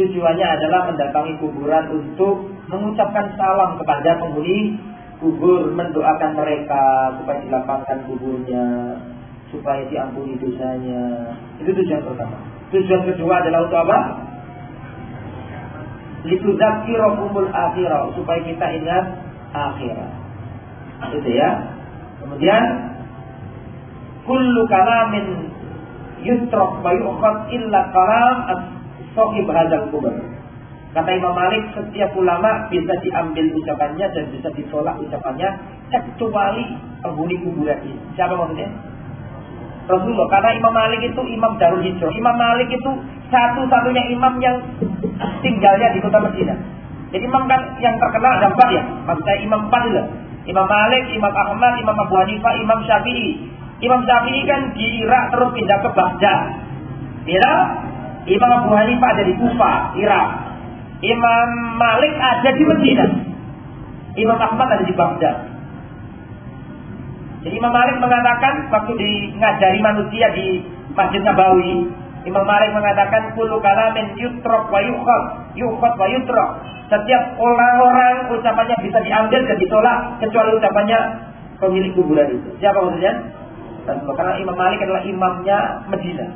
Tujuannya adalah mendatangi kuburan untuk mengucapkan salam kepada penghuni kubur, mendoakan mereka supaya dilapangkan kuburnya, supaya diampuni dosanya. Itu tujuan pertama. Tujuan kedua adalah untuk apa? Litudzakirokumul akhirah supaya kita ingat akhirat. Itu ya. Kemudian kullu kalamin yutrok wa yu'khad illa kalam as-sahib hadzal kubur. Kata Imam Malik, setiap ulama bisa diambil ucapannya dan bisa ditolak ucapannya kecuali penghuni kuburan ini. Siapa maksudnya? Rasulullah. Karena Imam Malik itu imam Darul Hijrah. Imam Malik itu satu-satunya imam yang tinggalnya di kota Medina. Jadi imam kan yang terkenal ada empat ya. Maksudnya imam empat itu. Imam Malik, Imam Ahmad, Imam Abu Hanifah, Imam Syafi'i. Imam Syafi'i kan di Irak terus pindah ke Baghdad. Irak. Imam Abu Hanifah ada di Kufa, Irak. Imam Malik ada di Medina. Imam Ahmad ada di Baghdad. Jadi Imam Malik mengatakan waktu di ngajari manusia di Masjid Nabawi, Imam Malik mengatakan kullu kalamin yutrok wa yukhad, yukhad wa yutrok. Setiap orang-orang ucapannya bisa diambil dan ditolak kecuali ucapannya pemilik kuburan itu. Siapa maksudnya? Karena Imam Malik adalah imamnya Medina.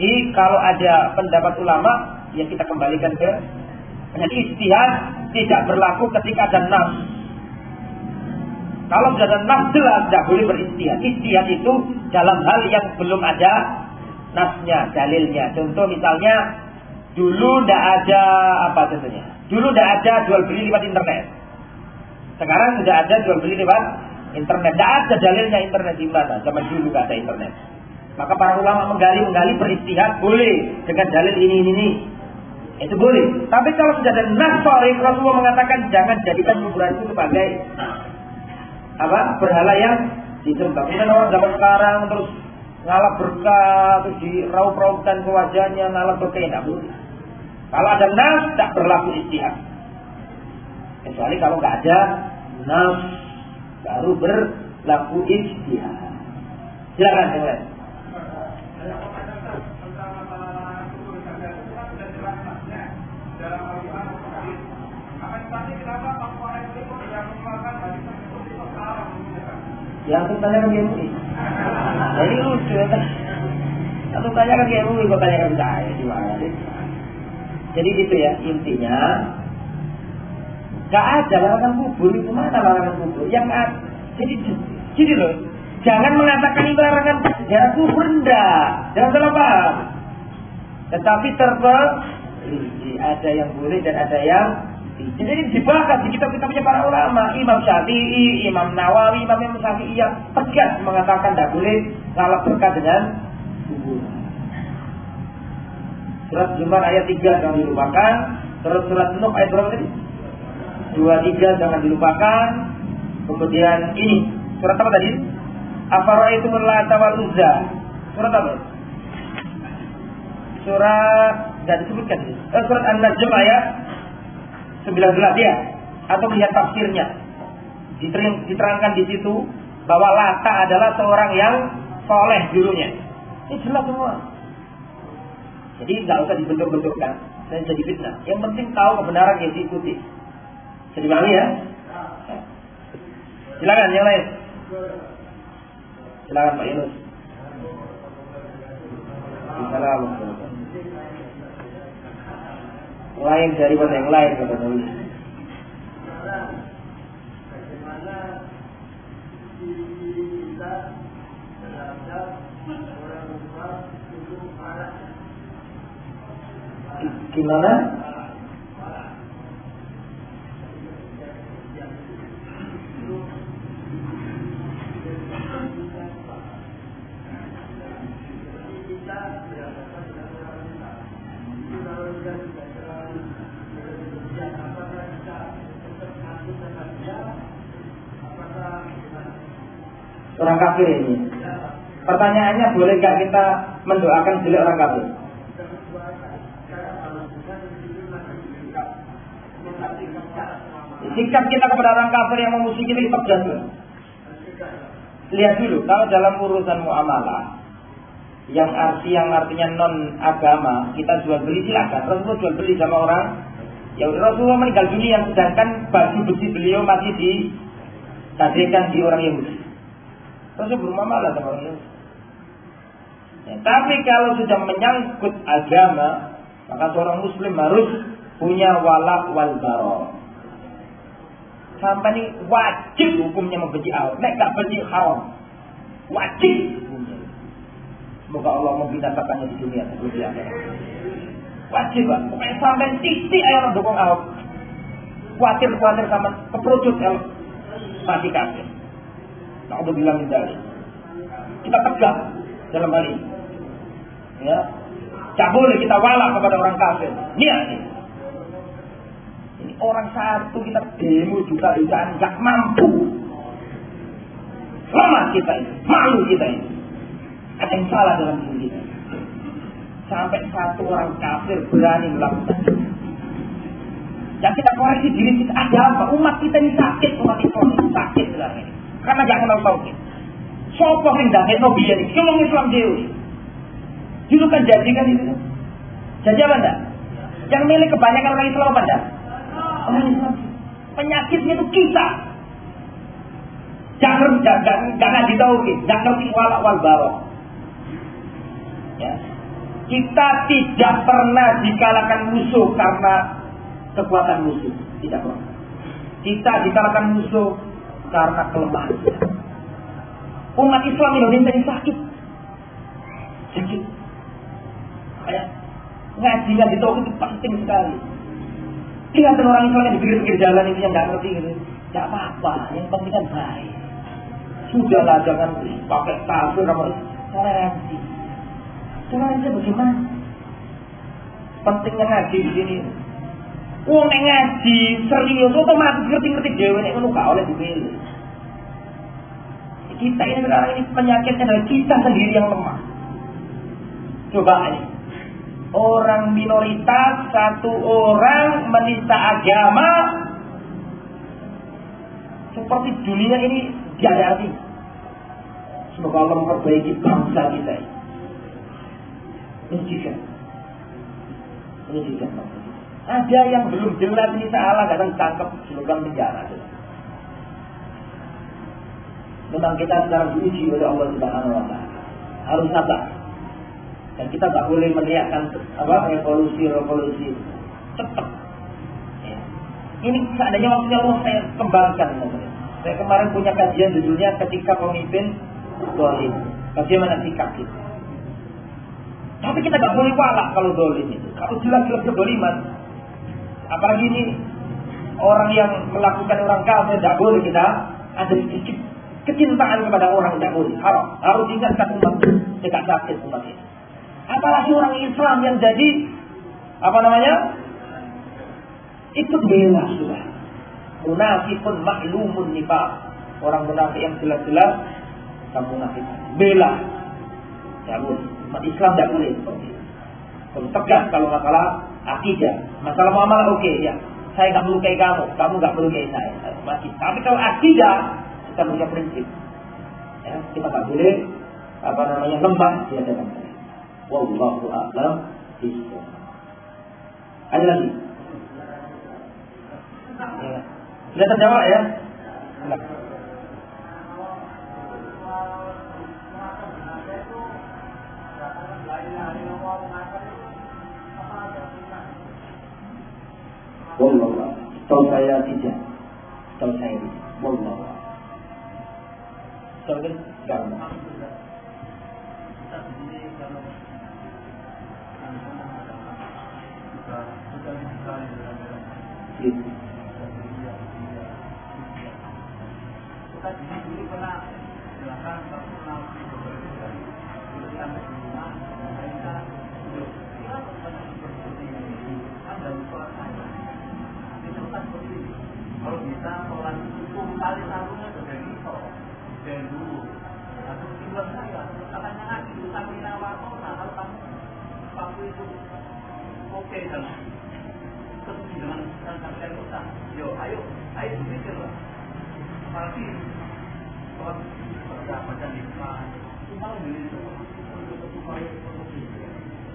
Jadi kalau ada pendapat ulama, ya kita kembalikan ke jadi istihad tidak berlaku ketika ada nas kalau sudah ada nas jelas tidak boleh beristihad. Istihad itu dalam hal yang belum ada nasnya, dalilnya. Contoh misalnya dulu tidak ada apa contohnya? Dulu tidak ada jual beli lewat internet. Sekarang sudah ada jual beli lewat internet. Tidak ada dalilnya internet di mana. Zaman dulu tidak ada internet. Maka para ulama menggali-menggali beristihad boleh dengan dalil ini ini ini. Itu boleh. Tapi kalau sudah ada nas Rasulullah mengatakan jangan jadikan kuburan itu sebagai apa berhala yang disembah. Kemudian orang zaman sekarang terus ngalap berkah, terus diraup-raupkan ke wajahnya, ngalap berkah, tidak boleh. Kalau ada nas, tak berlaku istihad. Kecuali kalau nggak ada nas, baru berlaku istihad. Silakan yang. Yang tanyakan dia MUI. Jadi lucu ya kan. Aku tanyakan dia MUI, kok tanyakan saya gimana sih? Jadi gitu ya intinya. Gak ada larangan kubur itu mana larangan kubur? Yang jadi jadi loh. Jangan mengatakan ini larangan sejarah kubur enggak. Jangan salah paham. Tetapi terpel ada yang boleh dan ada yang jadi dibahas di kitab-kitabnya para ulama, Imam Syafi'i, Imam Nawawi, Imam Imam Syafi'i yang tegas mengatakan tidak boleh ngalah berkah dengan kuburan. Surat Jumat ayat 3 jangan dilupakan. Terus surat Nuh ayat berapa tadi? 23 jangan dilupakan. Kemudian ini surat apa tadi? itu Lata wal Uzza. Surat apa? Surat tidak disebutkan. Eh, surat An-Najm ayat 19 ya atau melihat tafsirnya. Diterangkan di situ bahwa Lata adalah seorang yang soleh dulunya. Ini jelas semua. Jadi nggak usah dibentuk-bentukkan. Dan jadi fitnah. Yang penting tahu kebenaran yang diikuti. Jadi dipahami ya? Silakan yang lain. Silakan Pak Yunus. Assalamualaikum lain daripada yang lain kata Nabi. Gimana? Orang kafir ini. Pertanyaannya boleh gak kita mendoakan jelek orang kafir? Sikap kita kepada orang kafir yang memusuhi kita tegas. Lihat dulu, kalau dalam urusan muamalah, yang arti yang artinya non agama, kita jual beli silakan. Rasulullah jual beli sama orang Ya Rasulullah meninggal dunia sedangkan baju besi beliau masih di tadikan di orang Yahudi. Rasul bermuamalah sama Yahudi. Ya, tapi kalau sudah menyangkut agama, maka seorang muslim harus punya wala wal baro. Sampai ini wajib hukumnya membenci Allah. Nek gak benci haram. Wajib hukumnya. Semoga Allah membinasakannya di dunia di. Wajib pak. Pokoknya sampai titik air dukung Ahok. Khawatir-khawatir sama keperucut el masih kafir. Udah bilang dari. Kita tegak dalam hal ini. Ya, tak boleh kita walak kepada orang kafir. Niat ini. Ini orang satu kita demo juga nggak mampu. Lemah kita ini, malu kita ini. Ada yang salah dalam diri kita sampai satu orang kafir berani melakukan. Dan kita koreksi diri kita ada apa? Umat kita ini sakit, umat Islam ini sakit ini. Karena gak kenal tauhid. Sopo yang dah no biar ini, cuma Islam. Dulu kan jadi kan itu. Jadi apa enggak? Yang milik kebanyakan orang Islam apa enggak? Orang Islam. Penyakitnya itu kita. Jangan jangan jangan ditauhid, jangan ngerti walak wal barok. Ya, kita tidak pernah dikalahkan musuh karena kekuatan musuh. Tidak pernah. Kita dikalahkan musuh karena kelemahan. Umat Islam Indonesia ini sakit. Sakit. Kayak ngaji ngaji tahu itu penting sekali. Lihat orang Islam yang di pinggir-pinggir jalan itu yang nggak ngerti gitu. Tidak apa-apa, yang penting kan baik. Sudahlah jangan pakai kafir sama toleransi. Caranya bagaimana? Pentingnya ngaji di sini. Wong nek ngaji serius otomatis ngerti-ngerti dhewe nek ngono gak oleh dipilih. Kita ini sekarang ini penyakitnya adalah kita sendiri yang lemah. Coba ini. Orang minoritas, satu orang menista agama, seperti dunia ini arti. Semoga Allah memperbaiki bangsa kita ini menyedihkan. Menyedihkan. Ada yang belum jelas ini salah kadang tangkap slogan penjara. Memang kita sekarang diuji oleh Allah Subhanahu Wa Taala. Harus sabar. Dan kita tak boleh meneriakkan apa revolusi-revolusi cepat. Ya. Ini seandainya waktunya Allah saya kembangkan. Saya kemarin punya kajian judulnya ketika pemimpin dolim. Bagaimana sikap kita. Tapi kita nggak boleh walak kalau dolim itu. Kalau jelas-jelas kedoliman, apalagi ini orang yang melakukan orang kafir tidak boleh kita ada sedikit kecintaan kepada orang tidak boleh. Harus harus diingatkan umat tidak sakit umat ini. Apalagi orang Islam yang jadi apa namanya ikut bela sudah. Munafikun maklumun nifaq. Orang munafik yang jelas-jelas kamu munafik. Bela. Ya boleh. Umat Islam tidak boleh. Kalau tegas kalau masalah akidah, masalah muamalah oke okay, ya. Saya nggak melukai kamu, kamu nggak melukai saya. Masih. Tapi kalau akidah kita punya prinsip. Ya, kita nggak boleh apa namanya lembah di hadapan saya. Wallahu a'lam bishawab. Ada lagi? Ya. Sudah terjawab ya? Nah. Wallah. Tahu saya tidak. Tahu saya tidak. Wallah. Tahu kan? Gitu. Kita dulu pernah silakan itu kali satunya sudah iso dari dulu tiba saya katanya ngaji itu samina wakona kalau kamu waktu itu oke kan dengan tentang kota. Yo, ayo, ayo berpikir lah. Apalagi kalau macam rumah, mau beli itu untuk supaya produksi.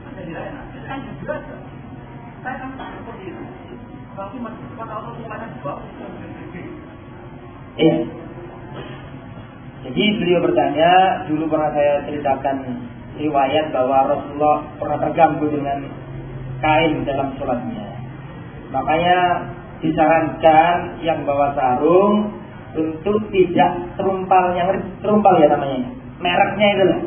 Ada di lain, kan juga. Saya kan seperti itu. Tapi masih cepat Allah itu ada sebab. Iya. Jadi beliau bertanya, dulu pernah saya ceritakan riwayat bahwa Rasulullah pernah terganggu dengan kain dalam sholatnya. Makanya disarankan yang bawa sarung untuk tidak terumpal yang terumpal ya namanya. Mereknya itu loh,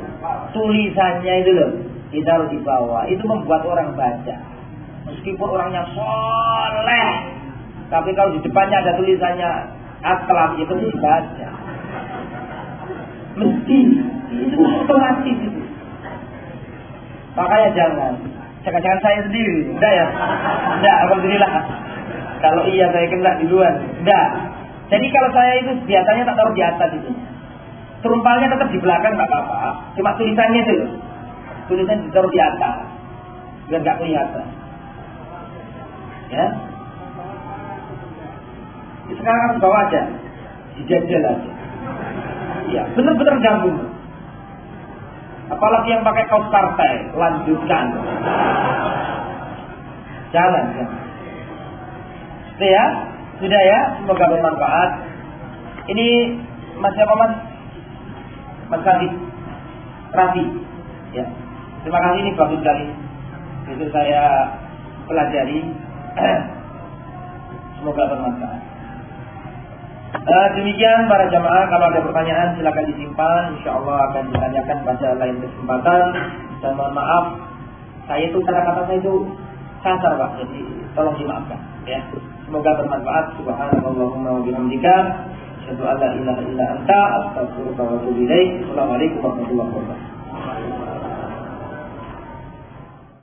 tulisannya itu loh, ditaruh di bawah. Itu membuat orang baca. Meskipun orangnya soleh, tapi kalau di depannya ada tulisannya akhlak itu dibaca. Mesti itu otomatis itu. Makanya jangan. Jangan-jangan saya sendiri. Enggak ya? Enggak, Alhamdulillah. Kalau iya saya kena duluan. Enggak. Jadi kalau saya itu biasanya tak taruh di atas itu. Terumpalnya tetap di belakang nggak apa-apa. Cuma tulisannya itu. Tulisan ditaruh di atas. Biar nggak kelihatan. Ya. Sekarang bawa aja. Dijajal aja. Iya, benar-benar ganggu. Apalagi yang pakai kaos partai, lanjutkan. Jangan. Sudah ya? Sudah ya? Semoga bermanfaat. Ini Mas siapa Mas? Mas Rafi. Rafi. Ya. Terima kasih ini bagus sekali. Itu saya pelajari. <clears throat> Semoga bermanfaat. Uh, demikian para jamaah kalau ada pertanyaan silakan disimpan. Insya Allah akan ditanyakan pada lain kesempatan. Dan mohon maaf saya itu kata-kata saya itu kasar pak. Jadi tolong dimaafkan ya. Semoga bermanfaat. Subhanallahumma wa bihamdika asyhadu an la ilaha illa anta astaghfiruka wa atubu ilaik. Assalamualaikum warahmatullahi wabarakatuh